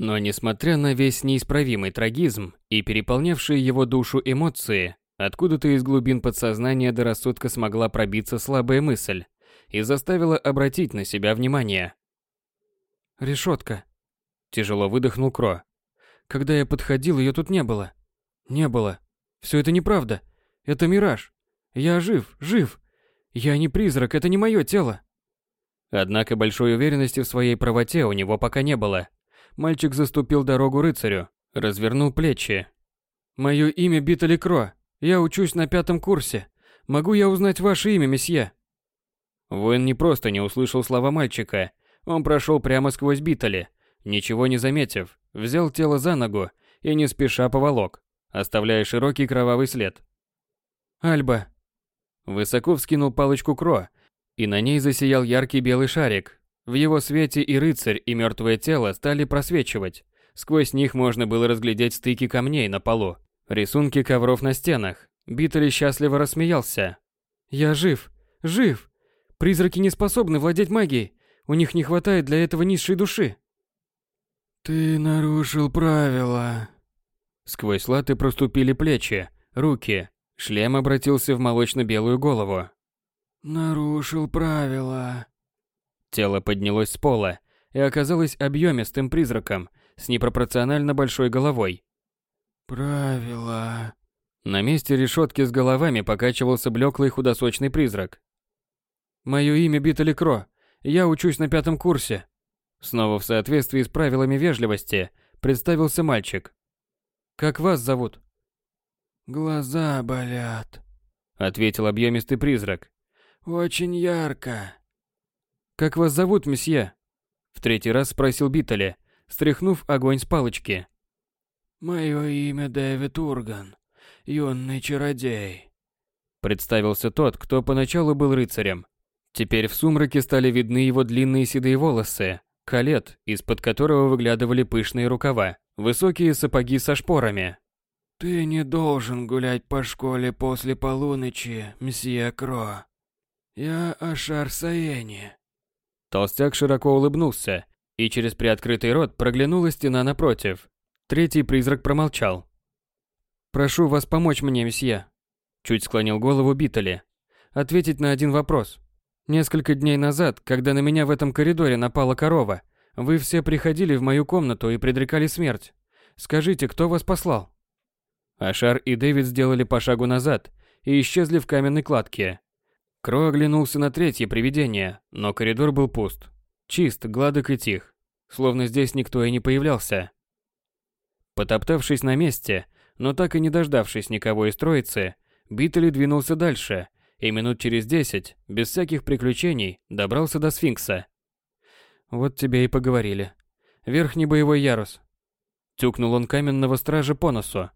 Но несмотря на весь неисправимый трагизм и переполнявшие его душу эмоции, откуда-то из глубин подсознания до рассудка смогла пробиться слабая мысль и заставила обратить на себя внимание. «Решетка», – тяжело выдохнул Кро. «Когда я подходил, ее тут не было. Не было. Все это неправда. Это мираж. Я жив, жив. Я не призрак, это не мое тело». Однако большой уверенности в своей правоте у него пока не было. Мальчик заступил дорогу рыцарю, развернул плечи. «Мое имя Битали Кро. Я учусь на пятом курсе. Могу я узнать ваше имя, месье?» Воин не просто не услышал слова мальчика, он прошел прямо сквозь Битали, ничего не заметив, взял тело за ногу и не спеша поволок, оставляя широкий кровавый след. «Альба!» Высоко вскинул палочку Кро, и на ней засиял яркий белый шарик. В его свете и рыцарь, и мертвое тело стали просвечивать. Сквозь них можно было разглядеть стыки камней на полу, рисунки ковров на стенах. Битали счастливо рассмеялся. «Я жив! Жив! Призраки не способны владеть магией. У них не хватает для этого низшей души. Ты нарушил правила. Сквозь латы проступили плечи, руки. Шлем обратился в молочно-белую голову. Нарушил правила. Тело поднялось с пола и оказалось объемистым призраком с непропорционально большой головой. Правила. На месте решетки с головами покачивался блеклый худосочный призрак. Мое имя Битали Кро. Я учусь на пятом курсе. Снова в соответствии с правилами вежливости представился мальчик. Как вас зовут? Глаза болят, ответил объемистый призрак. Очень ярко. Как вас зовут, месье? В третий раз спросил Битали, стряхнув огонь с палочки. Мое имя Дэвид Урган, юный чародей. Представился тот, кто поначалу был рыцарем, Теперь в сумраке стали видны его длинные седые волосы, калет, из-под которого выглядывали пышные рукава, высокие сапоги со шпорами. «Ты не должен гулять по школе после полуночи, месье Кро. Я Ашар Саени». Толстяк широко улыбнулся, и через приоткрытый рот проглянула стена напротив. Третий призрак промолчал. «Прошу вас помочь мне, месье», — чуть склонил голову Битали. «Ответить на один вопрос. Несколько дней назад, когда на меня в этом коридоре напала корова, вы все приходили в мою комнату и предрекали смерть. Скажите, кто вас послал? Ашар и Дэвид сделали по шагу назад и исчезли в каменной кладке. Кро оглянулся на третье привидение, но коридор был пуст. Чист, гладок и тих, словно здесь никто и не появлялся. Потоптавшись на месте, но так и не дождавшись никого из троицы, Биттели двинулся дальше – и минут через десять, без всяких приключений, добрался до сфинкса. Вот тебе и поговорили. Верхний боевой ярус. Тюкнул он каменного стража по носу.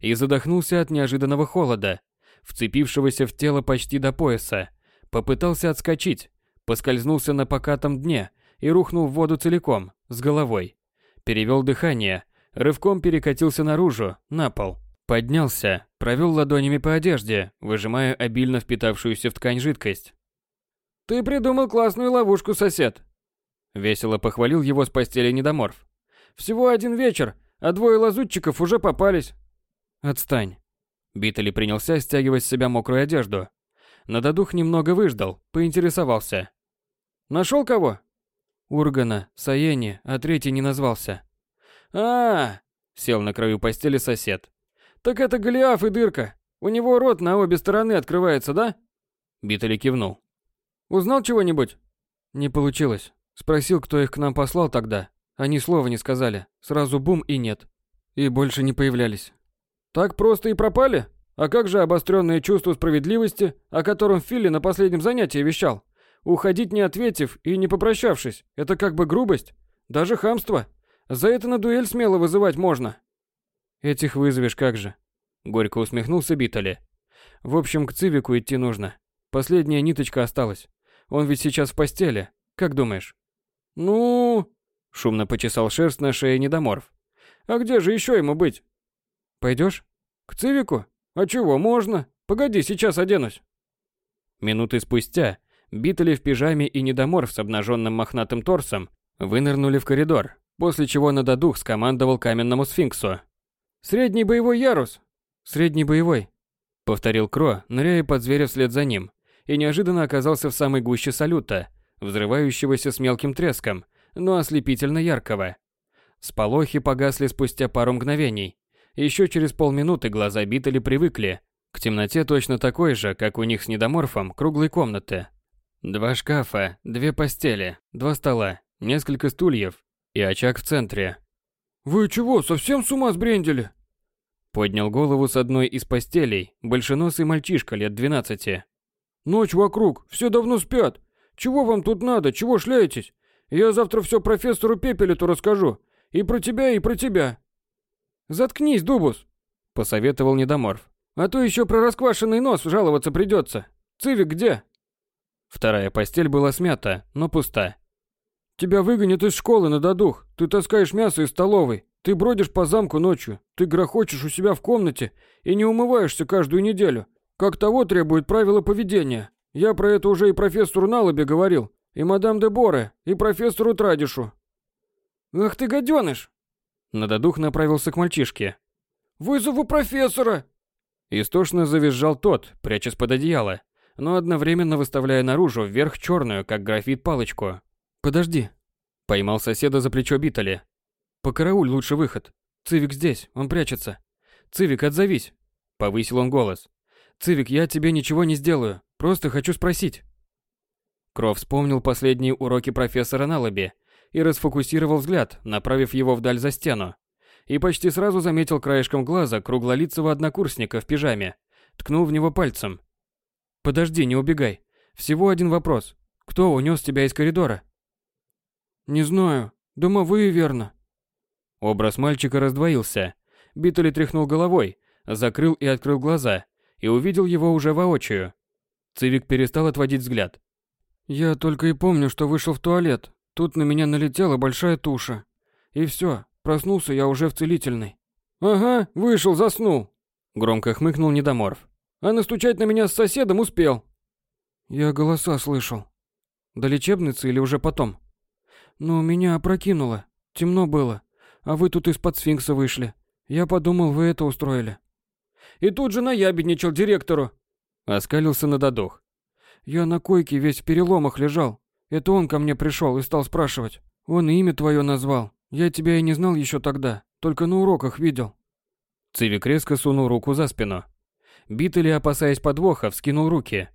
И задохнулся от неожиданного холода, вцепившегося в тело почти до пояса. Попытался отскочить, поскользнулся на покатом дне и рухнул в воду целиком, с головой. Перевел дыхание, рывком перекатился наружу, на пол. Поднялся, провел ладонями по одежде, выжимая обильно впитавшуюся в ткань жидкость. «Ты придумал классную ловушку, сосед!» Весело похвалил его с постели недоморф. «Всего один вечер, а двое лазутчиков уже попались!» «Отстань!» Битали принялся стягивать с себя мокрую одежду. Надодух немного выждал, поинтересовался. «Нашел кого?» «Ургана, Саени, а третий не назвался». А, -а, -а сел на краю постели сосед. «Так это Голиаф и дырка. У него рот на обе стороны открывается, да?» Битали кивнул. «Узнал чего-нибудь?» «Не получилось. Спросил, кто их к нам послал тогда. Они слова не сказали. Сразу бум и нет. И больше не появлялись». «Так просто и пропали? А как же обостренное чувство справедливости, о котором Филли на последнем занятии вещал? Уходить не ответив и не попрощавшись – это как бы грубость, даже хамство. За это на дуэль смело вызывать можно». Этих вызовешь как же. Горько усмехнулся Битали. В общем, к Цивику идти нужно. Последняя ниточка осталась. Он ведь сейчас в постели. Как думаешь? Ну... Шумно почесал шерсть на шее недоморф. А где же еще ему быть? Пойдешь? К Цивику? А чего, можно? Погоди, сейчас оденусь. Минуты спустя Битали в пижаме и недоморф с обнаженным мохнатым торсом вынырнули в коридор, после чего на додух скомандовал каменному сфинксу. «Средний боевой ярус!» «Средний боевой», — повторил Кро, ныряя под зверя вслед за ним, и неожиданно оказался в самой гуще салюта, взрывающегося с мелким треском, но ослепительно яркого. Сполохи погасли спустя пару мгновений. Еще через полминуты глаза Битали привыкли к темноте точно такой же, как у них с недоморфом, круглой комнаты. Два шкафа, две постели, два стола, несколько стульев и очаг в центре. «Вы чего, совсем с ума сбрендили?» Поднял голову с одной из постелей большеносый мальчишка лет двенадцати. «Ночь вокруг, все давно спят. Чего вам тут надо, чего шляетесь? Я завтра все профессору Пепелету расскажу. И про тебя, и про тебя». «Заткнись, Дубус», — посоветовал Недоморф. «А то еще про расквашенный нос жаловаться придется. Цивик где?» Вторая постель была смята, но пуста. «Тебя выгонят из школы на додух. Ты таскаешь мясо из столовой. Ты бродишь по замку ночью. Ты грохочешь у себя в комнате и не умываешься каждую неделю. Как того требует правила поведения. Я про это уже и профессору Налобе говорил, и мадам де Боре, и профессору Традишу. Ах ты гаденыш! Нададух направился к мальчишке. «Вызову профессора!» Истошно завизжал тот, прячась под одеяло, но одновременно выставляя наружу вверх черную, как графит, палочку. «Подожди!» Поймал соседа за плечо Битали. «Покарауль лучше выход. Цивик здесь, он прячется. Цивик, отзовись!» Повысил он голос. «Цивик, я тебе ничего не сделаю. Просто хочу спросить». Кров вспомнил последние уроки профессора Налаби и расфокусировал взгляд, направив его вдаль за стену. И почти сразу заметил краешком глаза круглолицего однокурсника в пижаме. Ткнул в него пальцем. «Подожди, не убегай. Всего один вопрос. Кто унес тебя из коридора?» «Не знаю. Домовые, верно». Образ мальчика раздвоился. Биттли тряхнул головой, закрыл и открыл глаза, и увидел его уже воочию. Цивик перестал отводить взгляд. «Я только и помню, что вышел в туалет. Тут на меня налетела большая туша. И все, проснулся я уже в целительной». «Ага, вышел, заснул», — громко хмыкнул Недоморф. «А настучать на меня с соседом успел». «Я голоса слышал. До лечебницы или уже потом?» «Ну, меня опрокинуло. Темно было. А вы тут из-под сфинкса вышли. Я подумал, вы это устроили». И тут же наябедничал директору. Оскалился на додох. Я на койке весь в переломах лежал. Это он ко мне пришел и стал спрашивать. Он имя твое назвал. Я тебя и не знал еще тогда, только на уроках видел. Цивик резко сунул руку за спину. Битли, опасаясь подвоха, вскинул руки.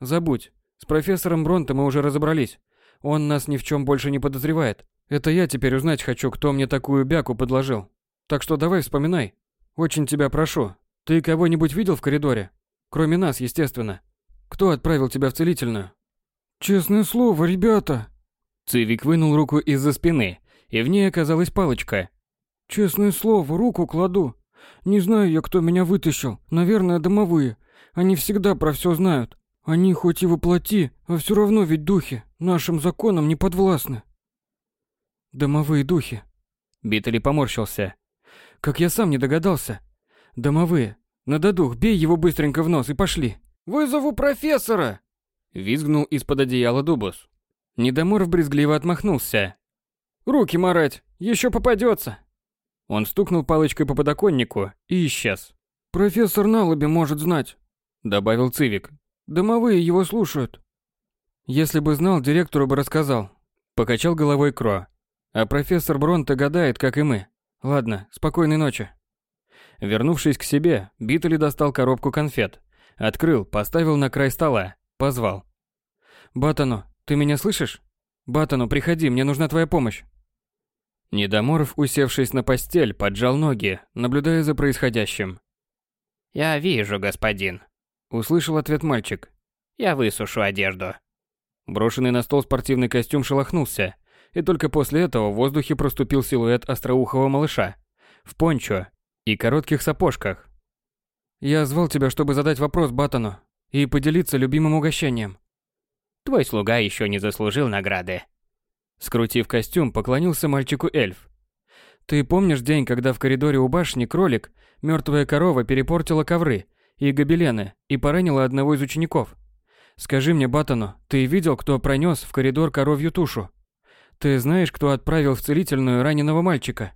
Забудь. С профессором Бронто мы уже разобрались. Он нас ни в чем больше не подозревает. Это я теперь узнать хочу, кто мне такую бяку подложил. Так что давай вспоминай. Очень тебя прошу. Ты кого-нибудь видел в коридоре? Кроме нас, естественно. Кто отправил тебя в целительную? Честное слово, ребята. Цивик вынул руку из-за спины, и в ней оказалась палочка. Честное слово, руку кладу. Не знаю я, кто меня вытащил. Наверное, домовые. Они всегда про все знают. Они хоть и воплоти, а все равно ведь духи нашим законам не подвластны. Домовые духи. Битали поморщился. Как я сам не догадался. Домовые. На додух, бей его быстренько в нос и пошли. Вызову профессора! Визгнул из-под одеяла Дубус. Недоморов брезгливо отмахнулся. Руки марать, еще попадется. Он стукнул палочкой по подоконнику и исчез. Профессор Налоби может знать, добавил Цивик. Домовые его слушают. Если бы знал, директору бы рассказал. Покачал головой Кро. А профессор Бронто гадает, как и мы. Ладно, спокойной ночи. Вернувшись к себе, Битли достал коробку конфет, открыл, поставил на край стола, позвал. «Батану, ты меня слышишь? Батану, приходи, мне нужна твоя помощь». Недоморов, усевшись на постель, поджал ноги, наблюдая за происходящим. «Я вижу, господин», — услышал ответ мальчик. «Я высушу одежду». Брошенный на стол спортивный костюм шелохнулся, и только после этого в воздухе проступил силуэт остроухого малыша в пончо и коротких сапожках. «Я звал тебя, чтобы задать вопрос Батану и поделиться любимым угощением». «Твой слуга еще не заслужил награды». Скрутив костюм, поклонился мальчику эльф. «Ты помнишь день, когда в коридоре у башни кролик, мертвая корова перепортила ковры и гобелены и поранила одного из учеников? Скажи мне, Батану, ты видел, кто пронес в коридор коровью тушу?» Ты знаешь, кто отправил в целительную раненого мальчика?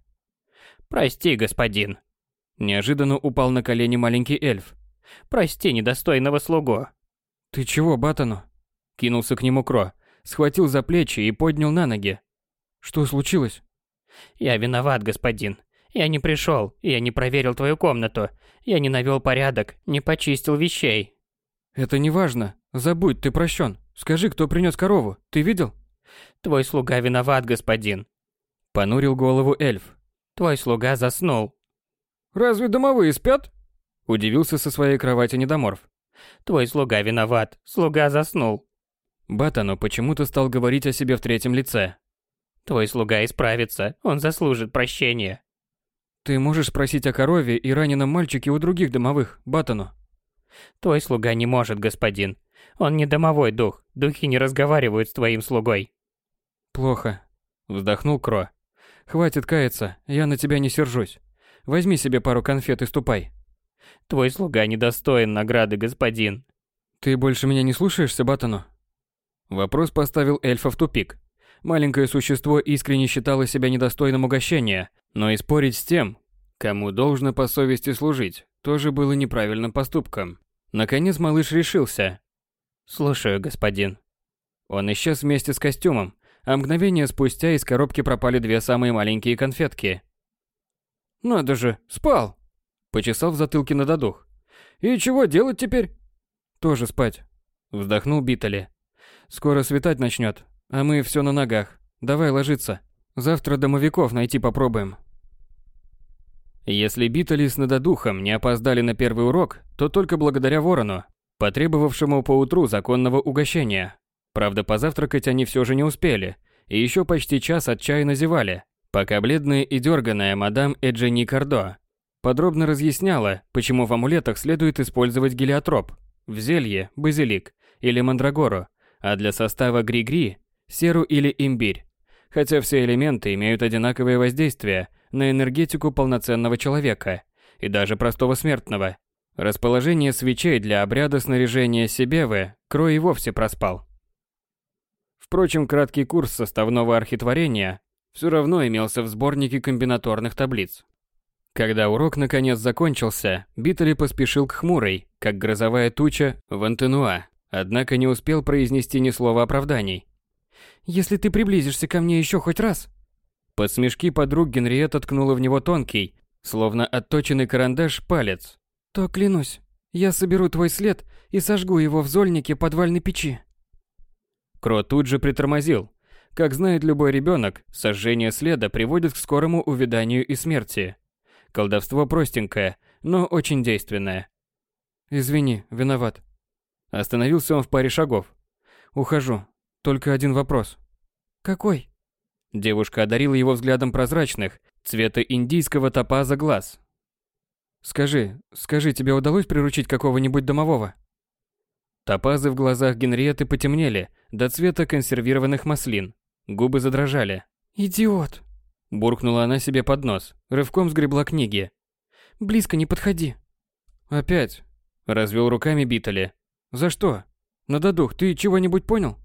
Прости, господин. Неожиданно упал на колени маленький эльф. Прости недостойного слугу. Ты чего, Батану? Кинулся к нему Кро, схватил за плечи и поднял на ноги. Что случилось? Я виноват, господин. Я не пришел, я не проверил твою комнату, я не навел порядок, не почистил вещей. Это не важно. Забудь, ты прощен. Скажи, кто принес корову? Ты видел? Твой слуга виноват, господин. Понурил голову эльф. Твой слуга заснул. Разве домовые спят? Удивился со своей кровати недоморф. Твой слуга виноват. Слуга заснул. Батану почему-то стал говорить о себе в третьем лице. Твой слуга исправится. Он заслужит прощения. Ты можешь спросить о корове и раненом мальчике у других домовых, Батану. Твой слуга не может, господин. Он не домовой дух. Духи не разговаривают с твоим слугой. Плохо. Вздохнул Кро. Хватит каяться, я на тебя не сержусь. Возьми себе пару конфет и ступай. Твой слуга недостоин награды, господин. Ты больше меня не слушаешься, Батану? Вопрос поставил эльфа в тупик. Маленькое существо искренне считало себя недостойным угощения, но и спорить с тем, кому должно по совести служить, тоже было неправильным поступком. Наконец малыш решился. Слушаю, господин. Он исчез вместе с костюмом, а мгновение спустя из коробки пропали две самые маленькие конфетки. «Надо же, спал!» Почесал в затылке на додух. «И чего делать теперь?» «Тоже спать», — вздохнул Битали. «Скоро светать начнет, а мы все на ногах. Давай ложиться. Завтра домовиков найти попробуем». Если Битали с Надодухом не опоздали на первый урок, то только благодаря Ворону, потребовавшему поутру законного угощения. Правда, позавтракать они все же не успели, и еще почти час отчаянно зевали, пока бледная и дерганая мадам Эджени Кардо подробно разъясняла, почему в амулетах следует использовать гелиотроп, в зелье – базилик или мандрагору, а для состава гри-гри – серу или имбирь. Хотя все элементы имеют одинаковое воздействие на энергетику полноценного человека и даже простого смертного. Расположение свечей для обряда снаряжения Себевы Крой и вовсе проспал. Впрочем, краткий курс составного архитворения все равно имелся в сборнике комбинаторных таблиц. Когда урок наконец закончился, Биттели поспешил к хмурой, как грозовая туча, в Антенуа, однако не успел произнести ни слова оправданий. «Если ты приблизишься ко мне еще хоть раз...» Под смешки подруг Генриетта ткнула в него тонкий, словно отточенный карандаш, палец. «То клянусь, я соберу твой след и сожгу его в зольнике подвальной печи». Кро тут же притормозил. Как знает любой ребенок, сожжение следа приводит к скорому увяданию и смерти. Колдовство простенькое, но очень действенное. «Извини, виноват». Остановился он в паре шагов. «Ухожу. Только один вопрос». «Какой?» Девушка одарила его взглядом прозрачных, цвета индийского топаза глаз. «Скажи, скажи, тебе удалось приручить какого-нибудь домового?» Топазы в глазах Генриетты потемнели до цвета консервированных маслин. Губы задрожали. «Идиот!» Буркнула она себе под нос, рывком сгребла книги. «Близко не подходи». «Опять?» Развел руками Битали. «За что? Нададух, ты чего-нибудь понял?»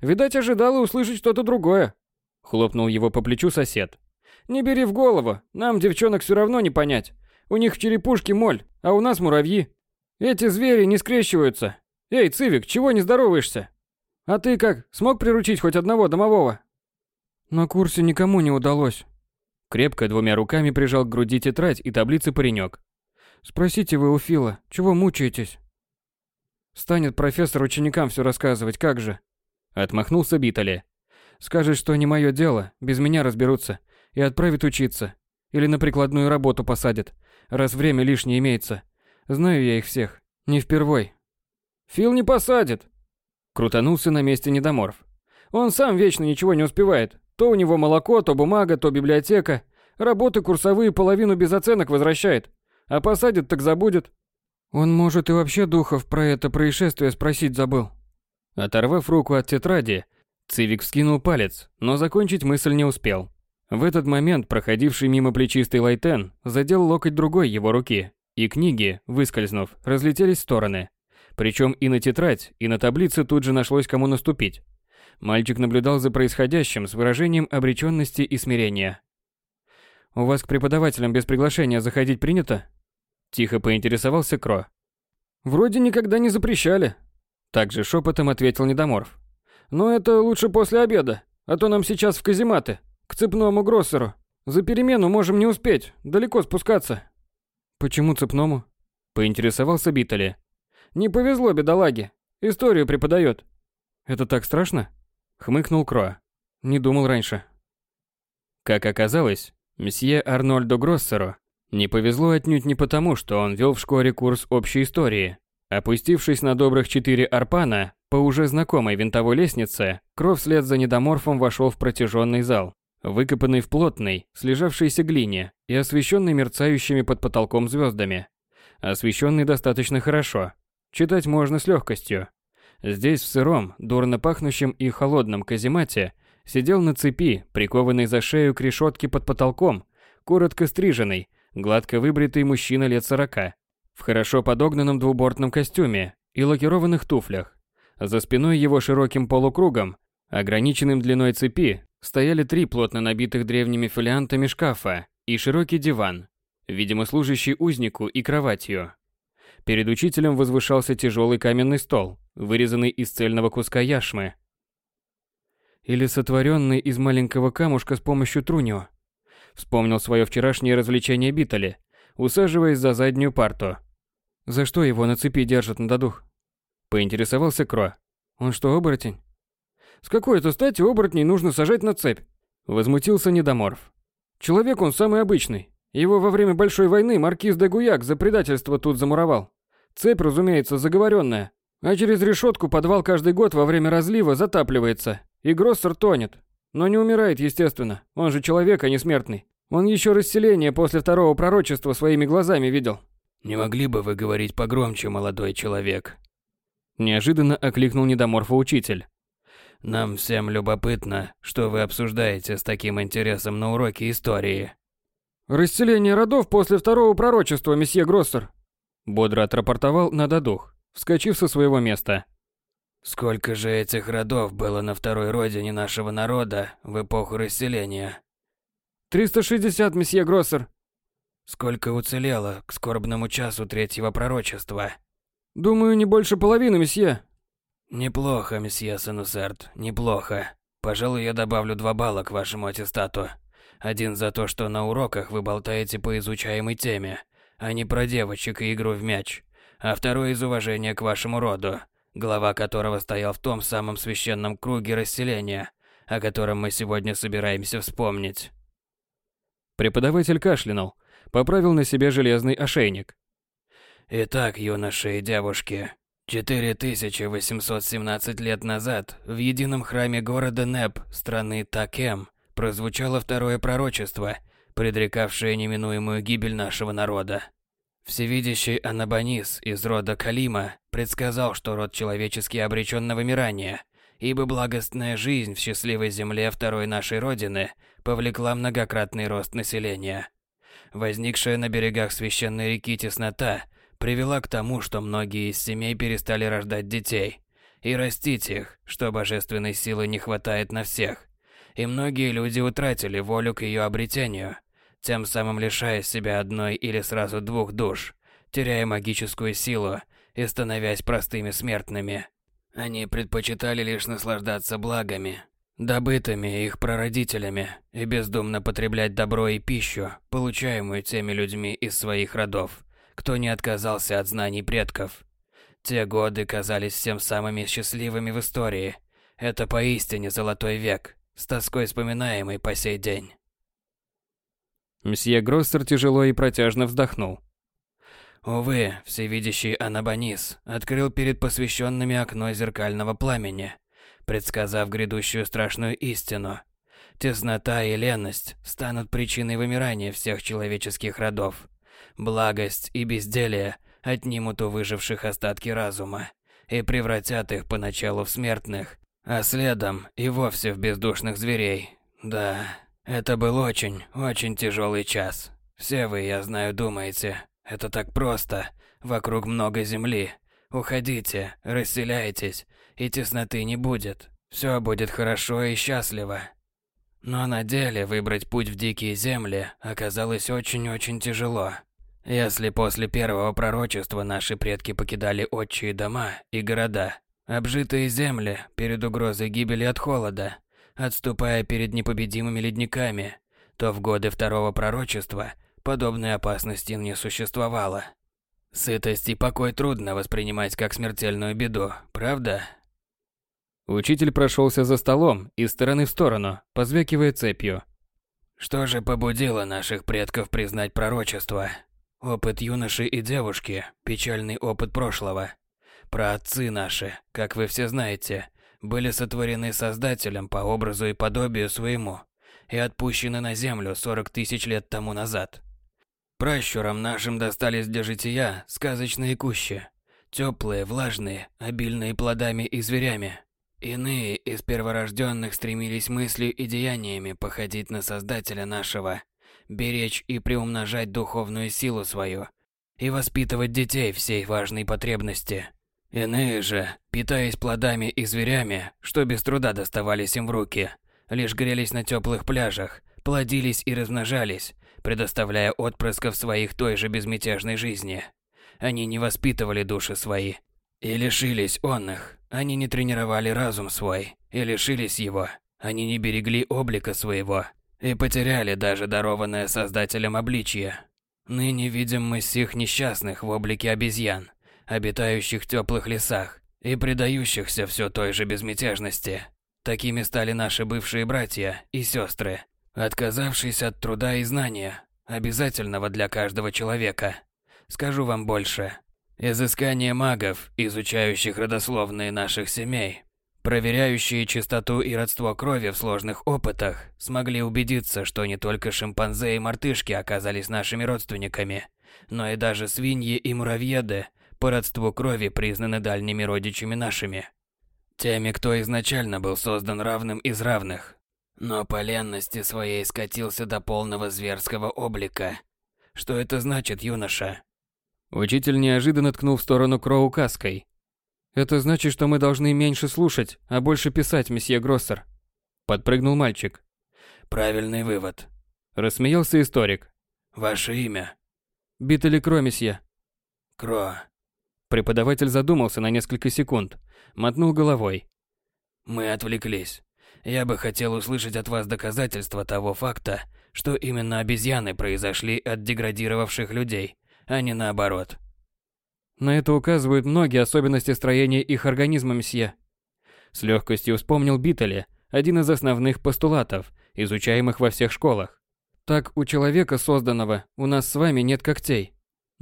«Видать, ожидала услышать что-то другое», — хлопнул его по плечу сосед. «Не бери в голову, нам девчонок все равно не понять. У них в черепушке моль, а у нас муравьи. Эти звери не скрещиваются. Эй, Цивик, чего не здороваешься? А ты как, смог приручить хоть одного домового?» На курсе никому не удалось. Крепко двумя руками прижал к груди тетрадь и таблицы паренек. Спросите вы у Фила, чего мучаетесь? Станет профессор ученикам все рассказывать, как же? Отмахнулся Битали. Скажет, что не мое дело, без меня разберутся, и отправит учиться. Или на прикладную работу посадят, раз время лишнее имеется. Знаю я их всех, не впервой. Фил не посадит. Крутанулся на месте недоморф. Он сам вечно ничего не успевает. То у него молоко, то бумага, то библиотека. Работы курсовые половину без оценок возвращает. А посадит, так забудет. Он, может, и вообще духов про это происшествие спросить забыл. Оторвав руку от тетради, Цивик вскинул палец, но закончить мысль не успел. В этот момент проходивший мимо плечистый Лайтен задел локоть другой его руки, и книги, выскользнув, разлетелись в стороны. Причем и на тетрадь, и на таблицы тут же нашлось кому наступить. Мальчик наблюдал за происходящим с выражением обреченности и смирения. «У вас к преподавателям без приглашения заходить принято?» Тихо поинтересовался Кро. «Вроде никогда не запрещали», — также шепотом ответил Недоморф. «Но это лучше после обеда, а то нам сейчас в казематы, к цепному Гроссеру. За перемену можем не успеть, далеко спускаться». «Почему цепному?» — поинтересовался Биттели. «Не повезло бедолаге, историю преподает». «Это так страшно?» — хмыкнул Кро. «Не думал раньше». Как оказалось, Месье Арнольдо Гроссеру не повезло отнюдь не потому, что он вел в школе курс общей истории. Опустившись на добрых четыре арпана по уже знакомой винтовой лестнице, Кров вслед за недоморфом вошел в протяженный зал, выкопанный в плотной, слежавшейся глине и освещенный мерцающими под потолком звездами. Освещенный достаточно хорошо. Читать можно с легкостью. Здесь, в сыром, дурно пахнущем и холодном каземате, сидел на цепи, прикованный за шею к решетке под потолком, коротко стриженный, гладко выбритый мужчина лет сорока, в хорошо подогнанном двубортном костюме и лакированных туфлях. За спиной его широким полукругом, ограниченным длиной цепи, стояли три плотно набитых древними фолиантами шкафа и широкий диван, видимо служащий узнику и кроватью. Перед учителем возвышался тяжелый каменный стол, вырезанный из цельного куска яшмы, или сотворенный из маленького камушка с помощью трунио. Вспомнил свое вчерашнее развлечение Битали, усаживаясь за заднюю парту. За что его на цепи держат на додух? Поинтересовался Кро. Он что, оборотень? С какой это стати оборотней нужно сажать на цепь? Возмутился Недоморф. Человек он самый обычный. Его во время Большой войны маркиз де Гуяк за предательство тут замуровал. Цепь, разумеется, заговоренная. А через решетку подвал каждый год во время разлива затапливается, и Гроссер тонет. Но не умирает, естественно. Он же человек, а не смертный. Он еще расселение после второго пророчества своими глазами видел. «Не могли бы вы говорить погромче, молодой человек?» Неожиданно окликнул недоморфа учитель. «Нам всем любопытно, что вы обсуждаете с таким интересом на уроке истории». «Расселение родов после второго пророчества, месье Гроссер», бодро отрапортовал Нададух, вскочив со своего места. Сколько же этих родов было на второй родине нашего народа в эпоху расселения? 360, месье Гроссер. Сколько уцелело к скорбному часу третьего пророчества? Думаю, не больше половины, месье. Неплохо, месье Сенусерт, неплохо. Пожалуй, я добавлю два балла к вашему аттестату. Один за то, что на уроках вы болтаете по изучаемой теме, а не про девочек и игру в мяч. А второй из уважения к вашему роду, глава которого стоял в том самом священном круге расселения, о котором мы сегодня собираемся вспомнить. Преподаватель кашлянул, поправил на себе железный ошейник. Итак, юноши и девушки, 4817 лет назад в едином храме города Неп, страны Такем, прозвучало второе пророчество, предрекавшее неминуемую гибель нашего народа. Всевидящий Анабанис из рода Калима предсказал, что род человеческий обречен на вымирание, ибо благостная жизнь в счастливой земле второй нашей родины повлекла многократный рост населения. Возникшая на берегах священной реки теснота привела к тому, что многие из семей перестали рождать детей и растить их, что божественной силы не хватает на всех. И многие люди утратили волю к ее обретению – тем самым лишая себя одной или сразу двух душ, теряя магическую силу и становясь простыми смертными. Они предпочитали лишь наслаждаться благами, добытыми их прародителями, и бездумно потреблять добро и пищу, получаемую теми людьми из своих родов, кто не отказался от знаний предков. Те годы казались всем самыми счастливыми в истории. Это поистине золотой век, с тоской вспоминаемый по сей день. Мсье Гроссер тяжело и протяжно вздохнул. Увы, всевидящий Анабанис открыл перед посвященными окно зеркального пламени, предсказав грядущую страшную истину. Теснота и ленность станут причиной вымирания всех человеческих родов. Благость и безделие отнимут у выживших остатки разума и превратят их поначалу в смертных, а следом и вовсе в бездушных зверей. Да, это был очень, очень тяжелый час. Все вы, я знаю, думаете, это так просто. Вокруг много земли. Уходите, расселяйтесь, и тесноты не будет. все будет хорошо и счастливо. Но на деле выбрать путь в дикие земли оказалось очень-очень тяжело. Если после первого пророчества наши предки покидали отчие дома и города, обжитые земли перед угрозой гибели от холода, отступая перед непобедимыми ледниками, то в годы второго пророчества подобной опасности не существовало. Сытость и покой трудно воспринимать как смертельную беду, правда? Учитель прошелся за столом из стороны в сторону, позвякивая цепью. Что же побудило наших предков признать пророчество? Опыт юноши и девушки, печальный опыт прошлого. Про отцы наши, как вы все знаете, были сотворены Создателем по образу и подобию своему и отпущены на землю 40 тысяч лет тому назад. Пращурам нашим достались для жития сказочные кущи, теплые, влажные, обильные плодами и зверями. Иные из перворожденных стремились мыслью и деяниями походить на Создателя нашего – беречь и приумножать духовную силу свою и воспитывать детей всей важной потребности. Иные же, питаясь плодами и зверями, что без труда доставались им в руки, лишь грелись на теплых пляжах, плодились и размножались, предоставляя отпрысков своих той же безмятежной жизни. Они не воспитывали души свои и лишились он их. Они не тренировали разум свой и лишились его. Они не берегли облика своего и потеряли даже дарованное Создателем обличье. Ныне видим мы сих несчастных в облике обезьян, обитающих в теплых лесах и предающихся все той же безмятежности. Такими стали наши бывшие братья и сестры, отказавшись от труда и знания, обязательного для каждого человека. Скажу вам больше. Изыскание магов, изучающих родословные наших семей, Проверяющие чистоту и родство крови в сложных опытах смогли убедиться, что не только шимпанзе и мартышки оказались нашими родственниками, но и даже свиньи и муравьеды по родству крови признаны дальними родичами нашими. Теми, кто изначально был создан равным из равных, но по ленности своей скатился до полного зверского облика. Что это значит, юноша? Учитель неожиданно ткнул в сторону Кроу каской, это значит, что мы должны меньше слушать, а больше писать, месье Гроссер. Подпрыгнул мальчик. Правильный вывод. Рассмеялся историк. Ваше имя? Битали Кро, месье. Кро. Преподаватель задумался на несколько секунд, мотнул головой. Мы отвлеклись. Я бы хотел услышать от вас доказательства того факта, что именно обезьяны произошли от деградировавших людей, а не наоборот. На это указывают многие особенности строения их организма, месье. С легкостью вспомнил Биттеле, один из основных постулатов, изучаемых во всех школах. Так у человека созданного у нас с вами нет когтей.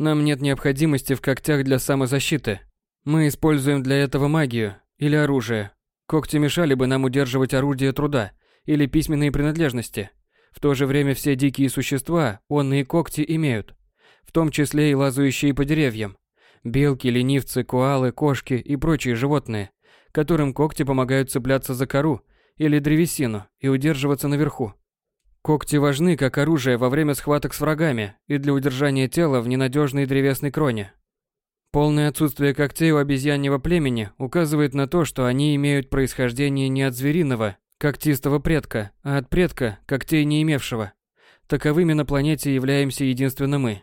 Нам нет необходимости в когтях для самозащиты. Мы используем для этого магию или оружие. Когти мешали бы нам удерживать орудие труда или письменные принадлежности. В то же время все дикие существа онные когти имеют, в том числе и лазающие по деревьям. Белки, ленивцы, коалы, кошки и прочие животные, которым когти помогают цепляться за кору или древесину и удерживаться наверху. Когти важны как оружие во время схваток с врагами и для удержания тела в ненадежной древесной кроне. Полное отсутствие когтей у обезьяньего племени указывает на то, что они имеют происхождение не от звериного, когтистого предка, а от предка, когтей не имевшего. Таковыми на планете являемся единственно мы.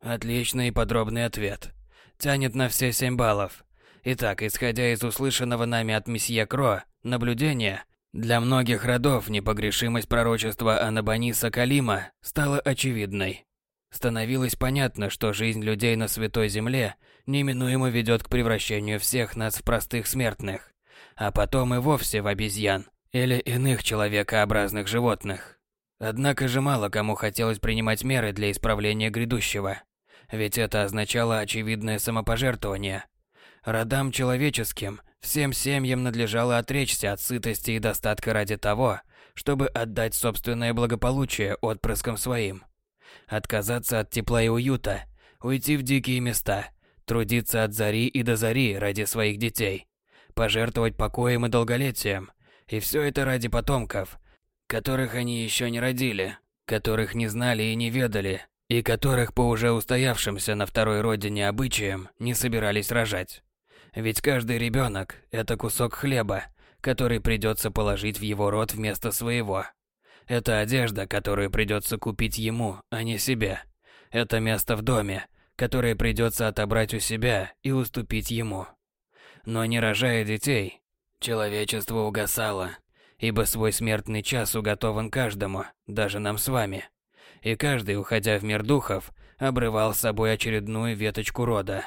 Отличный и подробный ответ. Тянет на все семь баллов. Итак, исходя из услышанного нами от месье Кро, наблюдения, для многих родов непогрешимость пророчества Анабаниса Калима стала очевидной. Становилось понятно, что жизнь людей на Святой Земле неминуемо ведет к превращению всех нас в простых смертных, а потом и вовсе в обезьян или иных человекообразных животных. Однако же мало кому хотелось принимать меры для исправления грядущего ведь это означало очевидное самопожертвование. Родам человеческим, всем семьям надлежало отречься от сытости и достатка ради того, чтобы отдать собственное благополучие отпрыскам своим. Отказаться от тепла и уюта, уйти в дикие места, трудиться от зари и до зари ради своих детей, пожертвовать покоем и долголетием, и все это ради потомков, которых они еще не родили, которых не знали и не ведали, и которых по уже устоявшимся на второй родине обычаям не собирались рожать. Ведь каждый ребенок – это кусок хлеба, который придется положить в его рот вместо своего. Это одежда, которую придется купить ему, а не себе. Это место в доме, которое придется отобрать у себя и уступить ему. Но не рожая детей, человечество угасало, ибо свой смертный час уготован каждому, даже нам с вами. И каждый, уходя в мир духов, обрывал с собой очередную веточку рода.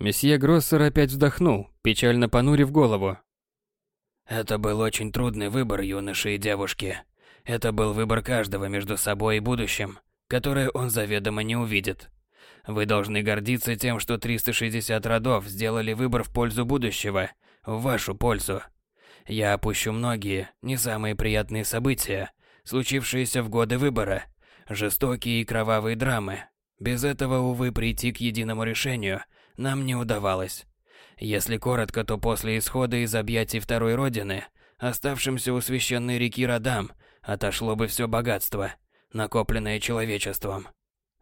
Месье Гроссер опять вздохнул, печально понурив голову. Это был очень трудный выбор юноши и девушки. Это был выбор каждого между собой и будущим, которое он заведомо не увидит. Вы должны гордиться тем, что 360 родов сделали выбор в пользу будущего, в вашу пользу. Я опущу многие, не самые приятные события, случившиеся в годы выбора, жестокие и кровавые драмы. Без этого, увы, прийти к единому решению нам не удавалось. Если коротко, то после исхода из объятий второй родины, оставшимся у священной реки Радам, отошло бы все богатство, накопленное человечеством.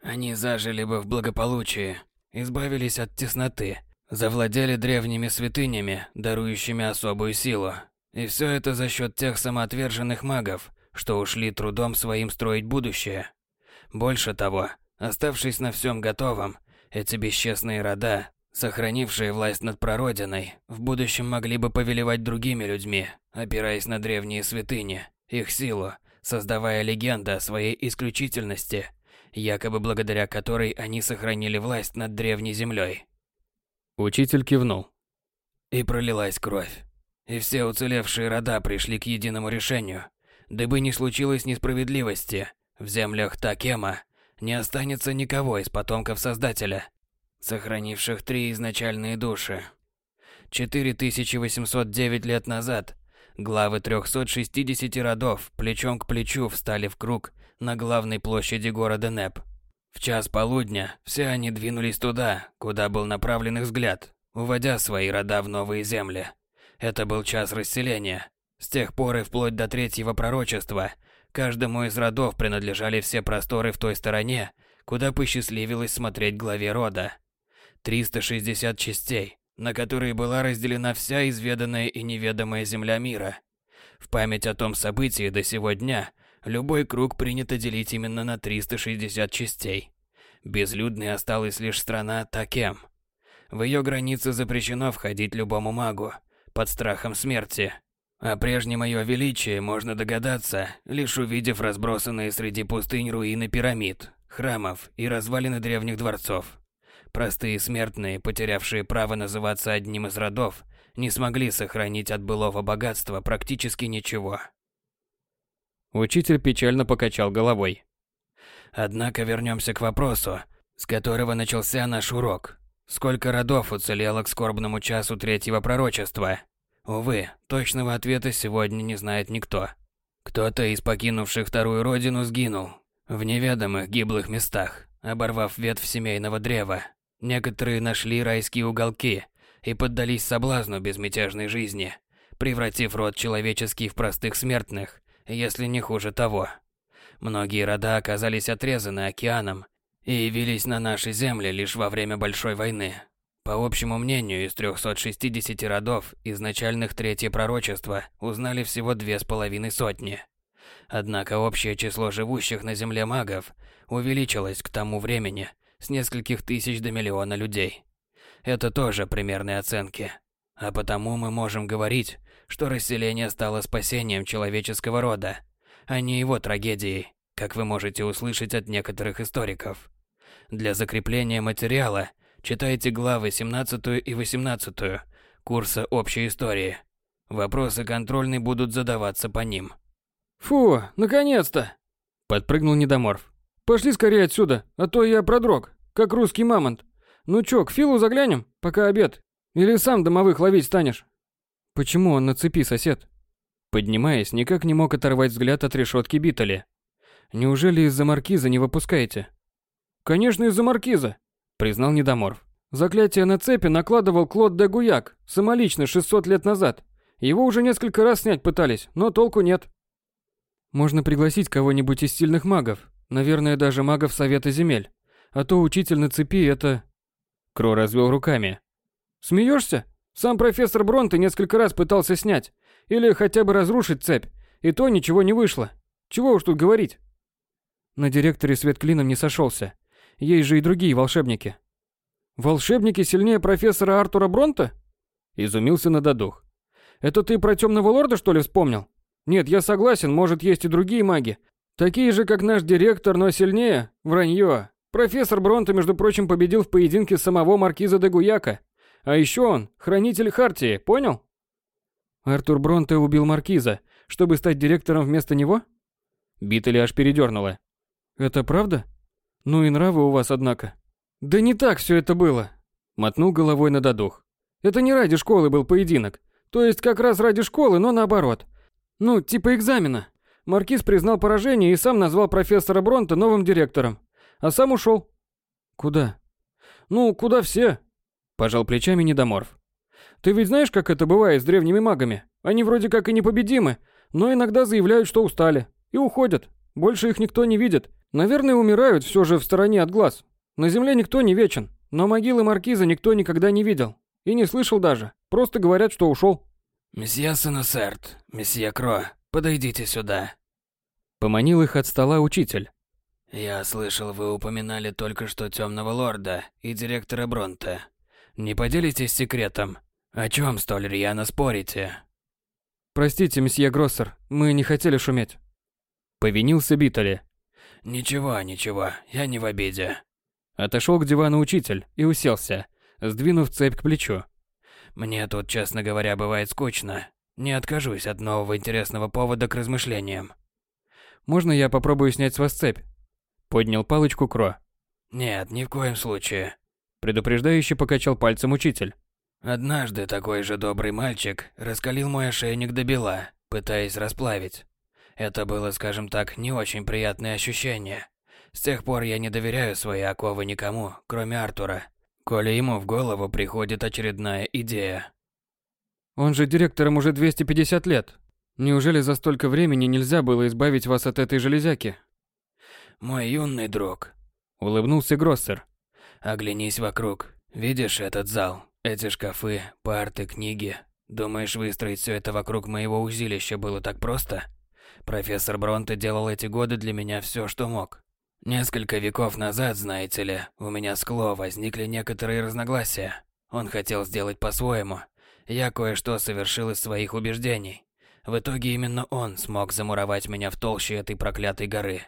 Они зажили бы в благополучии, избавились от тесноты, завладели древними святынями, дарующими особую силу. И все это за счет тех самоотверженных магов, что ушли трудом своим строить будущее. Больше того, оставшись на всем готовом, эти бесчестные рода, сохранившие власть над прародиной, в будущем могли бы повелевать другими людьми, опираясь на древние святыни, их силу, создавая легенды о своей исключительности, якобы благодаря которой они сохранили власть над древней землей. Учитель кивнул. И пролилась кровь. И все уцелевшие рода пришли к единому решению. Дабы не случилось несправедливости, в землях Такема не останется никого из потомков Создателя, сохранивших три изначальные души. 4809 лет назад главы 360 родов плечом к плечу встали в круг на главной площади города Неп. В час полудня все они двинулись туда, куда был направлен их взгляд, уводя свои рода в новые земли. Это был час расселения. С тех пор и вплоть до третьего пророчества – Каждому из родов принадлежали все просторы в той стороне, куда посчастливилось смотреть главе рода. 360 частей, на которые была разделена вся изведанная и неведомая земля мира. В память о том событии до сего дня любой круг принято делить именно на 360 частей. Безлюдной осталась лишь страна Такем. В ее границы запрещено входить любому магу, под страхом смерти. О прежнем ее величии можно догадаться, лишь увидев разбросанные среди пустынь руины пирамид, храмов и развалины древних дворцов. Простые смертные, потерявшие право называться одним из родов, не смогли сохранить от былого богатства практически ничего. Учитель печально покачал головой. Однако вернемся к вопросу, с которого начался наш урок. Сколько родов уцелело к скорбному часу третьего пророчества? Увы, точного ответа сегодня не знает никто. Кто-то из покинувших вторую родину сгинул в неведомых гиблых местах, оборвав ветвь семейного древа. Некоторые нашли райские уголки и поддались соблазну безмятежной жизни, превратив род человеческий в простых смертных, если не хуже того. Многие рода оказались отрезаны океаном и явились на нашей земле лишь во время Большой войны, по общему мнению, из 360 родов изначальных третье пророчество узнали всего две с половиной сотни. Однако общее число живущих на Земле магов увеличилось к тому времени с нескольких тысяч до миллиона людей. Это тоже примерные оценки. А потому мы можем говорить, что расселение стало спасением человеческого рода, а не его трагедией, как вы можете услышать от некоторых историков. Для закрепления материала Читайте главы 17 и 18 курса общей истории. Вопросы контрольные будут задаваться по ним. Фу, наконец-то! Подпрыгнул Недоморф. Пошли скорее отсюда, а то я продрог, как русский мамонт. Ну чё, к Филу заглянем, пока обед? Или сам домовых ловить станешь? Почему он на цепи, сосед? Поднимаясь, никак не мог оторвать взгляд от решетки Битали. Неужели из-за маркиза не выпускаете? Конечно, из-за маркиза признал Недоморф. Заклятие на цепи накладывал Клод де Гуяк, самолично 600 лет назад. Его уже несколько раз снять пытались, но толку нет. Можно пригласить кого-нибудь из сильных магов, наверное, даже магов Совета Земель. А то учитель на цепи это... Кро развел руками. Смеешься? Сам профессор Бронте несколько раз пытался снять, Или хотя бы разрушить цепь. И то ничего не вышло. Чего уж тут говорить. На директоре свет клином не сошелся. Есть же и другие волшебники. Волшебники сильнее профессора Артура Бронта? Изумился на додух. Это ты про темного лорда, что ли, вспомнил? Нет, я согласен, может, есть и другие маги. Такие же, как наш директор, но сильнее. Вранье. Профессор Бронта, между прочим, победил в поединке самого маркиза де Гуяка. А еще он хранитель Хартии, понял? Артур Бронте убил маркиза, чтобы стать директором вместо него? Битали аж передернула. Это правда? Ну и нравы у вас, однако. Да не так все это было. Мотнул головой на додух. Это не ради школы был поединок. То есть как раз ради школы, но наоборот. Ну, типа экзамена. Маркиз признал поражение и сам назвал профессора Бронта новым директором. А сам ушел. Куда? Ну, куда все? Пожал плечами недоморф. Ты ведь знаешь, как это бывает с древними магами? Они вроде как и непобедимы, но иногда заявляют, что устали. И уходят. Больше их никто не видит. Наверное, умирают все же в стороне от глаз. На земле никто не вечен. Но могилы маркиза никто никогда не видел. И не слышал даже. Просто говорят, что ушел. «Месье Сенесерт, месье Кро, подойдите сюда». Поманил их от стола учитель. «Я слышал, вы упоминали только что Темного Лорда и директора Бронта. Не поделитесь секретом? О чем столь рьяно спорите?» «Простите, месье Гроссер, мы не хотели шуметь». Повинился Биттеле. «Ничего, ничего, я не в обиде». Отошел к дивану учитель и уселся, сдвинув цепь к плечу. Мне тут, честно говоря, бывает скучно. Не откажусь от нового интересного повода к размышлениям. Можно я попробую снять с вас цепь? Поднял палочку Кро. Нет, ни в коем случае. Предупреждающе покачал пальцем учитель. Однажды такой же добрый мальчик раскалил мой ошейник до бела, пытаясь расплавить. Это было, скажем так, не очень приятное ощущение. С тех пор я не доверяю свои оковы никому, кроме Артура коли ему в голову приходит очередная идея. Он же директором уже 250 лет. Неужели за столько времени нельзя было избавить вас от этой железяки? Мой юный друг, улыбнулся Гроссер. Оглянись вокруг. Видишь этот зал, эти шкафы, парты, книги? Думаешь, выстроить все это вокруг моего узилища было так просто? Профессор Бронте делал эти годы для меня все, что мог. Несколько веков назад, знаете ли, у меня с Кло возникли некоторые разногласия. Он хотел сделать по-своему. Я кое-что совершил из своих убеждений. В итоге именно он смог замуровать меня в толще этой проклятой горы.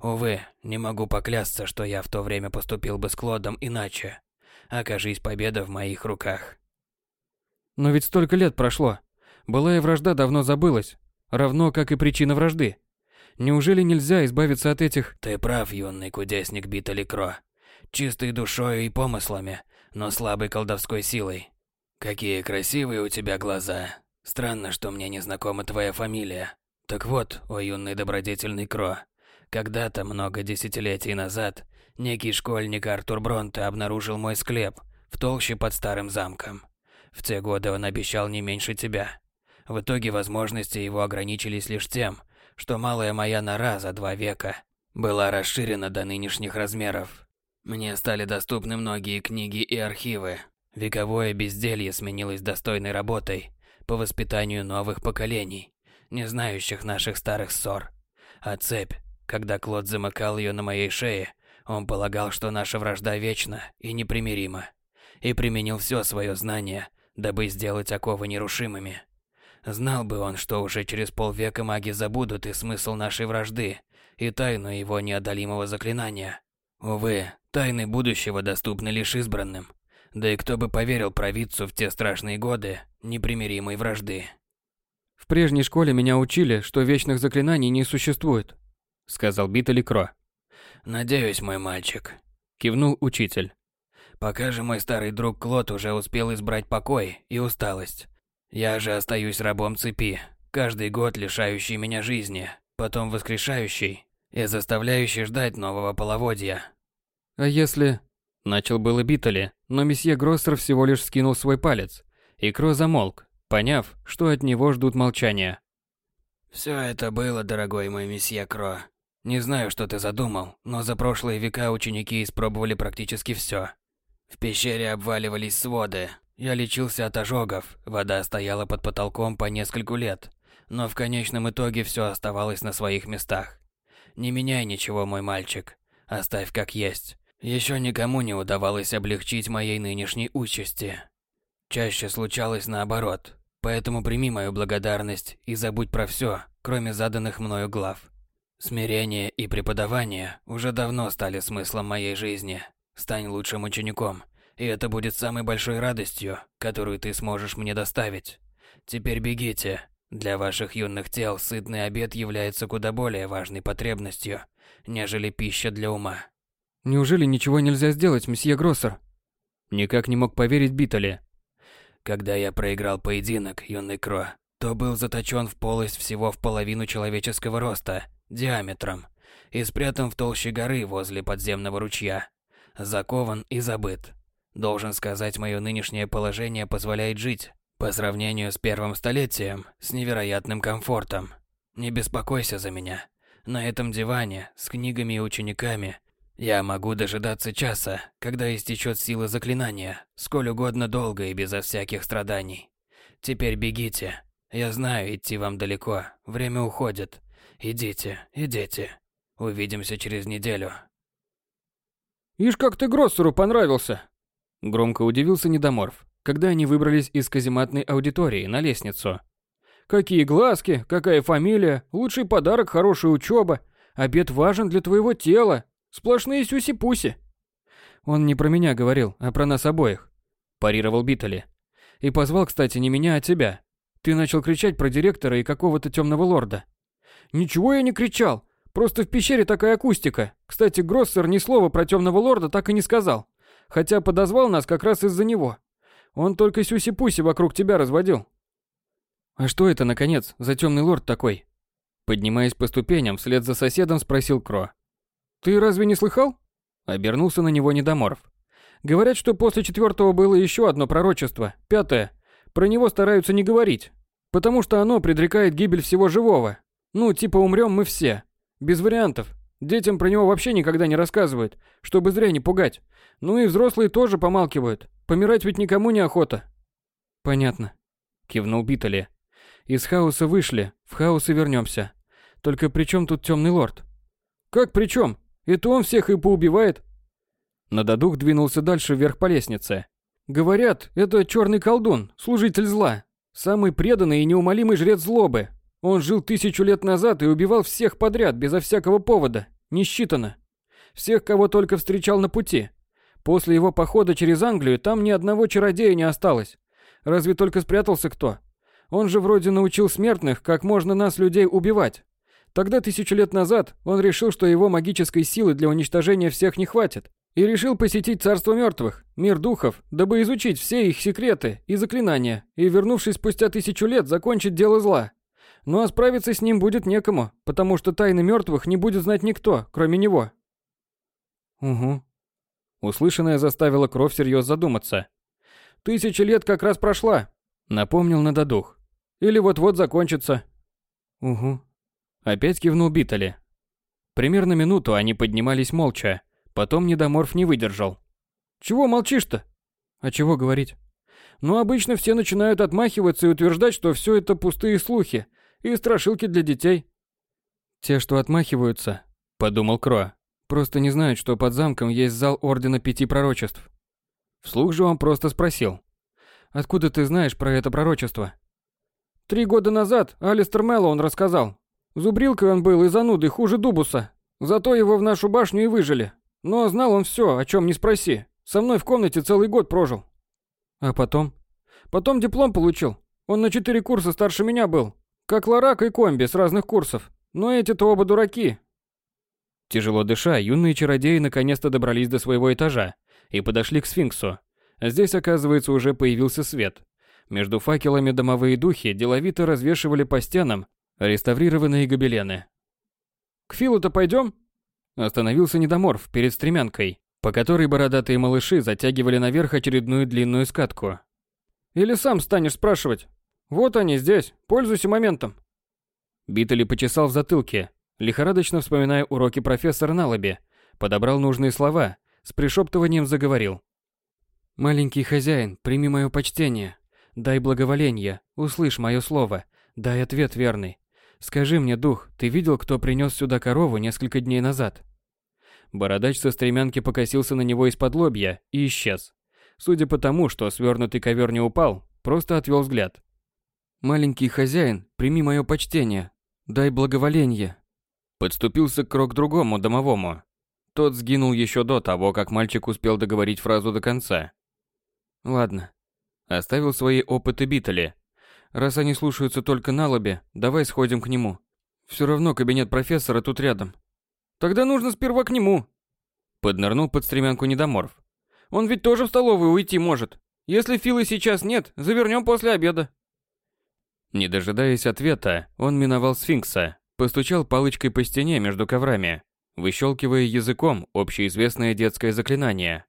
Увы, не могу поклясться, что я в то время поступил бы с Клодом иначе. Окажись победа в моих руках. Но ведь столько лет прошло. Былая вражда давно забылась, равно как и причина вражды. Неужели нельзя избавиться от этих... Ты прав, юный кудесник Битали Кро. Чистой душой и помыслами, но слабой колдовской силой. Какие красивые у тебя глаза. Странно, что мне не знакома твоя фамилия. Так вот, о юный добродетельный Кро, когда-то, много десятилетий назад, некий школьник Артур Бронте обнаружил мой склеп в толще под старым замком. В те годы он обещал не меньше тебя. В итоге возможности его ограничились лишь тем, что малая моя нора за два века была расширена до нынешних размеров. Мне стали доступны многие книги и архивы. Вековое безделье сменилось достойной работой по воспитанию новых поколений, не знающих наших старых ссор. А цепь, когда Клод замыкал ее на моей шее, он полагал, что наша вражда вечна и непримирима, и применил все свое знание, дабы сделать оковы нерушимыми. Знал бы он, что уже через полвека маги забудут и смысл нашей вражды, и тайну его неодолимого заклинания. Увы, тайны будущего доступны лишь избранным. Да и кто бы поверил провидцу в те страшные годы непримиримой вражды. В прежней школе меня учили, что вечных заклинаний не существует, сказал Битали Кро. Надеюсь, мой мальчик, кивнул учитель. Пока же мой старый друг Клод уже успел избрать покой и усталость. Я же остаюсь рабом цепи, каждый год лишающий меня жизни, потом воскрешающий и заставляющий ждать нового половодья. А если... Начал было Биттели, но месье Гроссер всего лишь скинул свой палец, и Кро замолк, поняв, что от него ждут молчания. Все это было, дорогой мой месье Кро. Не знаю, что ты задумал, но за прошлые века ученики испробовали практически все. В пещере обваливались своды, Я лечился от ожогов, вода стояла под потолком по нескольку лет, но в конечном итоге все оставалось на своих местах. Не меняй ничего, мой мальчик, оставь как есть. Еще никому не удавалось облегчить моей нынешней участи. Чаще случалось наоборот, поэтому прими мою благодарность и забудь про все, кроме заданных мною глав. Смирение и преподавание уже давно стали смыслом моей жизни. Стань лучшим учеником, и это будет самой большой радостью, которую ты сможешь мне доставить. Теперь бегите. Для ваших юных тел сытный обед является куда более важной потребностью, нежели пища для ума. Неужели ничего нельзя сделать, месье Гроссер? Никак не мог поверить Битали. Когда я проиграл поединок, юный Кро, то был заточен в полость всего в половину человеческого роста диаметром и спрятан в толще горы возле подземного ручья. Закован и забыт. Должен сказать, мое нынешнее положение позволяет жить, по сравнению с первым столетием, с невероятным комфортом. Не беспокойся за меня. На этом диване, с книгами и учениками, я могу дожидаться часа, когда истечет сила заклинания, сколь угодно долго и безо всяких страданий. Теперь бегите. Я знаю, идти вам далеко, время уходит. Идите, идите. Увидимся через неделю. Ишь, как ты Гроссеру понравился. Громко удивился Недоморф, когда они выбрались из казематной аудитории на лестницу. Какие глазки, какая фамилия, лучший подарок, хорошая учеба. Обед важен для твоего тела. Сплошные сюси-пуси. Он не про меня говорил, а про нас обоих. Парировал Битали. И позвал, кстати, не меня, а тебя. Ты начал кричать про директора и какого-то темного лорда. Ничего я не кричал. Просто в пещере такая акустика. Кстати, Гроссер ни слова про темного лорда так и не сказал. Хотя подозвал нас как раз из-за него. Он только сюси-пуси вокруг тебя разводил. А что это, наконец, за темный лорд такой? Поднимаясь по ступеням, вслед за соседом спросил Кро. Ты разве не слыхал? Обернулся на него Недоморф. Говорят, что после четвертого было еще одно пророчество, пятое. Про него стараются не говорить, потому что оно предрекает гибель всего живого, ну, типа умрем мы все. Без вариантов. Детям про него вообще никогда не рассказывают, чтобы зря не пугать. Ну и взрослые тоже помалкивают. Помирать ведь никому не охота. Понятно. Кивнул Битали. Из хаоса вышли, в хаос и вернемся. Только при чем тут темный лорд? Как при чем? Это он всех и поубивает. Нададух двинулся дальше вверх по лестнице. Говорят, это черный колдун, служитель зла. Самый преданный и неумолимый жрец злобы, он жил тысячу лет назад и убивал всех подряд, безо всякого повода, не считано. Всех, кого только встречал на пути. После его похода через Англию там ни одного чародея не осталось. Разве только спрятался кто? Он же вроде научил смертных, как можно нас, людей, убивать. Тогда, тысячу лет назад, он решил, что его магической силы для уничтожения всех не хватит. И решил посетить царство мертвых, мир духов, дабы изучить все их секреты и заклинания, и, вернувшись спустя тысячу лет, закончить дело зла. Ну а справиться с ним будет некому, потому что тайны мертвых не будет знать никто, кроме него. Угу. Услышанное заставило кровь всерьез задуматься. Тысяча лет как раз прошла, напомнил Нададух. Или вот-вот закончится. Угу. Опять кивнул Битали. Примерно минуту они поднимались молча. Потом Недоморф не выдержал. Чего молчишь-то? А чего говорить? Ну, обычно все начинают отмахиваться и утверждать, что все это пустые слухи, и страшилки для детей. Те, что отмахиваются, подумал Кро, просто не знают, что под замком есть зал Ордена Пяти Пророчеств. Вслух же он просто спросил. «Откуда ты знаешь про это пророчество?» «Три года назад Алистер Мэллоун рассказал. Зубрилкой он был и занудой хуже Дубуса. Зато его в нашу башню и выжили. Но знал он все, о чем не спроси. Со мной в комнате целый год прожил». «А потом?» «Потом диплом получил. Он на четыре курса старше меня был. Как Ларак и Комби с разных курсов. Но эти-то оба дураки. Тяжело дыша, юные чародеи наконец-то добрались до своего этажа и подошли к сфинксу. Здесь, оказывается, уже появился свет. Между факелами домовые духи деловито развешивали по стенам реставрированные гобелены. «К Филу-то пойдем?» Остановился недоморф перед стремянкой, по которой бородатые малыши затягивали наверх очередную длинную скатку. «Или сам станешь спрашивать?» Вот они здесь, пользуйся моментом. Битали почесал в затылке, лихорадочно вспоминая уроки профессора Налаби, подобрал нужные слова, с пришептыванием заговорил. Маленький хозяин, прими мое почтение. Дай благоволение, услышь мое слово, дай ответ верный. Скажи мне, дух, ты видел, кто принес сюда корову несколько дней назад? Бородач со стремянки покосился на него из-под лобья и исчез. Судя по тому, что свернутый ковер не упал, просто отвел взгляд. «Маленький хозяин, прими мое почтение. Дай благоволение». Подступился к к другому домовому. Тот сгинул еще до того, как мальчик успел договорить фразу до конца. «Ладно». Оставил свои опыты Битали. Раз они слушаются только на лобе, давай сходим к нему. Все равно кабинет профессора тут рядом. Тогда нужно сперва к нему. Поднырнул под стремянку недоморф. Он ведь тоже в столовую уйти может. Если Филы сейчас нет, завернем после обеда. Не дожидаясь ответа, он миновал сфинкса, постучал палочкой по стене между коврами, выщелкивая языком общеизвестное детское заклинание.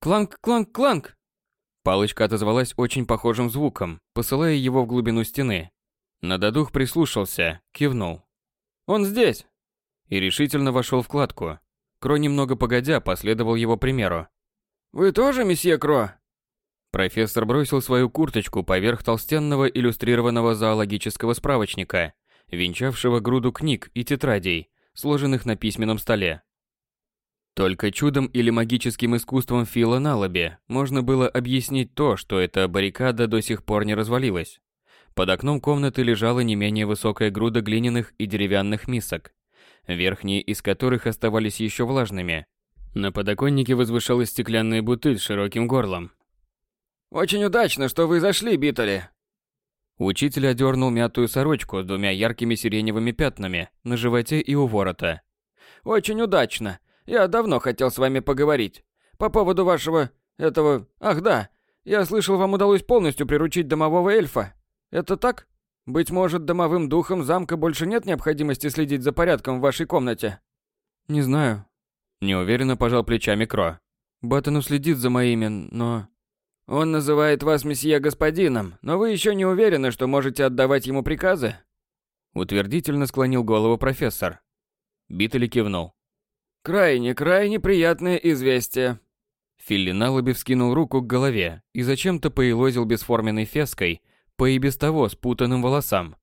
«Кланк, кланк, кланк!» Палочка отозвалась очень похожим звуком, посылая его в глубину стены. Нададух прислушался, кивнул. «Он здесь!» И решительно вошел в кладку. Кро немного погодя последовал его примеру. «Вы тоже, месье Кро?» Профессор бросил свою курточку поверх толстенного иллюстрированного зоологического справочника, венчавшего груду книг и тетрадей, сложенных на письменном столе. Только чудом или магическим искусством Фила Налаби можно было объяснить то, что эта баррикада до сих пор не развалилась. Под окном комнаты лежала не менее высокая груда глиняных и деревянных мисок, верхние из которых оставались еще влажными, на подоконнике возвышалась стеклянная бутыль с широким горлом. «Очень удачно, что вы зашли, Битали!» Учитель одернул мятую сорочку с двумя яркими сиреневыми пятнами на животе и у ворота. «Очень удачно. Я давно хотел с вами поговорить. По поводу вашего... этого... Ах да, я слышал, вам удалось полностью приручить домового эльфа. Это так? Быть может, домовым духом замка больше нет необходимости следить за порядком в вашей комнате?» «Не знаю. Неуверенно пожал плечами Кро. Баттону следит за моими, но... Он называет вас месье господином, но вы еще не уверены, что можете отдавать ему приказы? Утвердительно склонил голову профессор. Биттели кивнул. Крайне, крайне приятное известие. Филли Налоби вскинул руку к голове и зачем-то поелозил бесформенной феской по и без того спутанным волосам.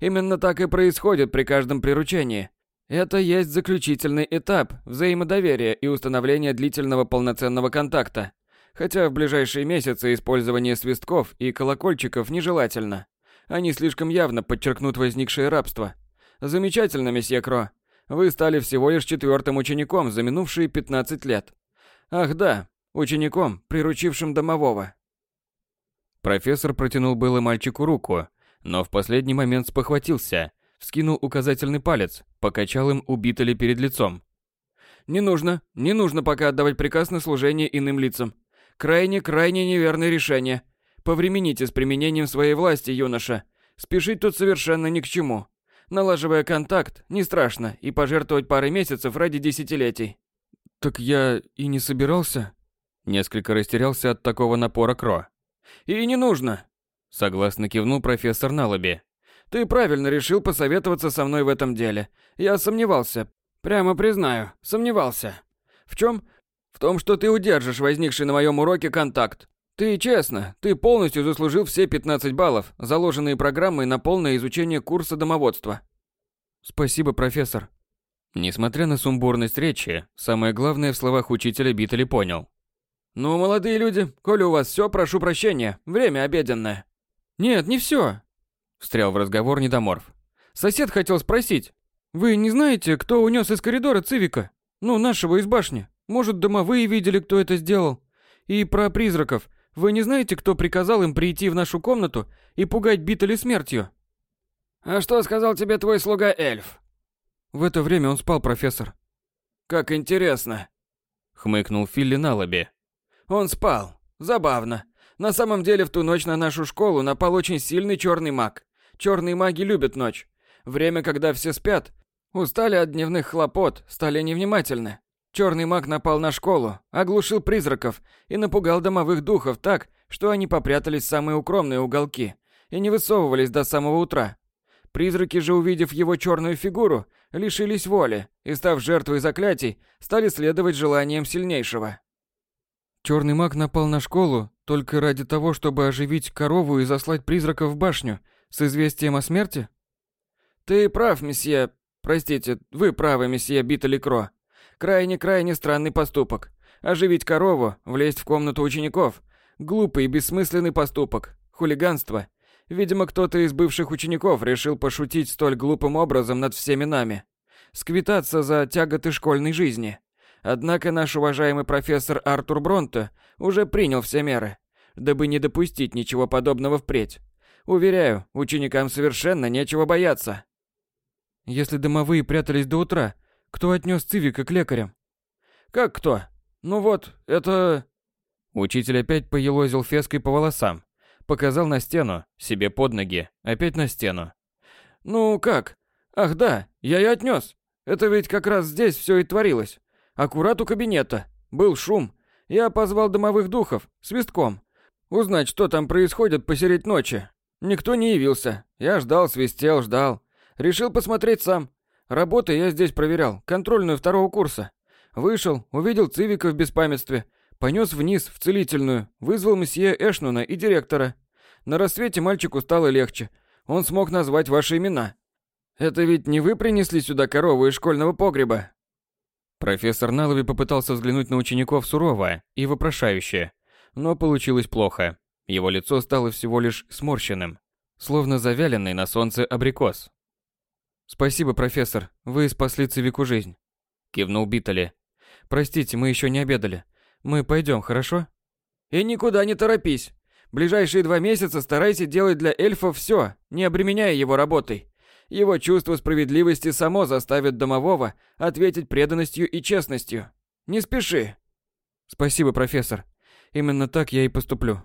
Именно так и происходит при каждом приручении. Это есть заключительный этап взаимодоверия и установления длительного полноценного контакта. Хотя в ближайшие месяцы использование свистков и колокольчиков нежелательно. Они слишком явно подчеркнут возникшее рабство. Замечательно, месье Кро. Вы стали всего лишь четвертым учеником за минувшие 15 лет. Ах да, учеником, приручившим домового. Профессор протянул было мальчику руку, но в последний момент спохватился – Скинул указательный палец, покачал им убитали перед лицом. «Не нужно, не нужно пока отдавать приказ на служение иным лицам. Крайне-крайне неверное решение. Повремените с применением своей власти, юноша. Спешить тут совершенно ни к чему. Налаживая контакт, не страшно, и пожертвовать парой месяцев ради десятилетий». «Так я и не собирался?» Несколько растерялся от такого напора Кро. «И не нужно!» Согласно кивнул профессор Налаби. Ты правильно решил посоветоваться со мной в этом деле. Я сомневался. Прямо признаю, сомневался. В чем? В том, что ты удержишь возникший на моем уроке контакт. Ты честно, ты полностью заслужил все 15 баллов, заложенные программой на полное изучение курса домоводства. Спасибо, профессор. Несмотря на сумбурность речи, самое главное в словах учителя Биттели понял. Ну, молодые люди, коли у вас все, прошу прощения, время обеденное. Нет, не все. Встрял в разговор недоморф. Сосед хотел спросить. Вы не знаете, кто унес из коридора Цивика? Ну, нашего из башни. Может, домовые видели, кто это сделал? И про призраков. Вы не знаете, кто приказал им прийти в нашу комнату и пугать Битали смертью? А что сказал тебе твой слуга эльф? В это время он спал, профессор. Как интересно. Хмыкнул Филли на лобе. Он спал. Забавно. На самом деле в ту ночь на нашу школу напал очень сильный черный маг. Черные маги любят ночь. Время, когда все спят. Устали от дневных хлопот, стали невнимательны. Черный маг напал на школу, оглушил призраков и напугал домовых духов так, что они попрятались в самые укромные уголки и не высовывались до самого утра. Призраки же, увидев его черную фигуру, лишились воли и, став жертвой заклятий, стали следовать желаниям сильнейшего. Черный маг напал на школу только ради того, чтобы оживить корову и заслать призрака в башню с известием о смерти? Ты прав, месье. Простите, вы правы, месье Биттеликро. Крайне-крайне странный поступок. Оживить корову, влезть в комнату учеников. Глупый и бессмысленный поступок. Хулиганство. Видимо, кто-то из бывших учеников решил пошутить столь глупым образом над всеми нами. Сквитаться за тяготы школьной жизни. Однако наш уважаемый профессор Артур Бронте уже принял все меры, дабы не допустить ничего подобного впредь. Уверяю, ученикам совершенно нечего бояться. Если домовые прятались до утра, кто отнес Цивика к лекарям? Как кто? Ну вот, это... Учитель опять поелозил феской по волосам. Показал на стену, себе под ноги, опять на стену. Ну как? Ах да, я и отнес. Это ведь как раз здесь все и творилось. Аккурат у кабинета. Был шум. Я позвал домовых духов, свистком. Узнать, что там происходит посередь ночи. Никто не явился. Я ждал, свистел, ждал. Решил посмотреть сам. Работы я здесь проверял, контрольную второго курса. Вышел, увидел Цивика в беспамятстве. Понес вниз, в целительную, вызвал месье Эшнуна и директора. На рассвете мальчику стало легче. Он смог назвать ваши имена. Это ведь не вы принесли сюда корову из школьного погреба? Профессор Налови попытался взглянуть на учеников сурово и вопрошающе, но получилось плохо. Его лицо стало всего лишь сморщенным, словно завяленный на солнце абрикос. «Спасибо, профессор, вы спасли Цивику жизнь», – кивнул Биттели. «Простите, мы еще не обедали. Мы пойдем, хорошо?» «И никуда не торопись. Ближайшие два месяца старайся делать для эльфа все, не обременяя его работой. Его чувство справедливости само заставит домового ответить преданностью и честностью. Не спеши. Спасибо, профессор. Именно так я и поступлю.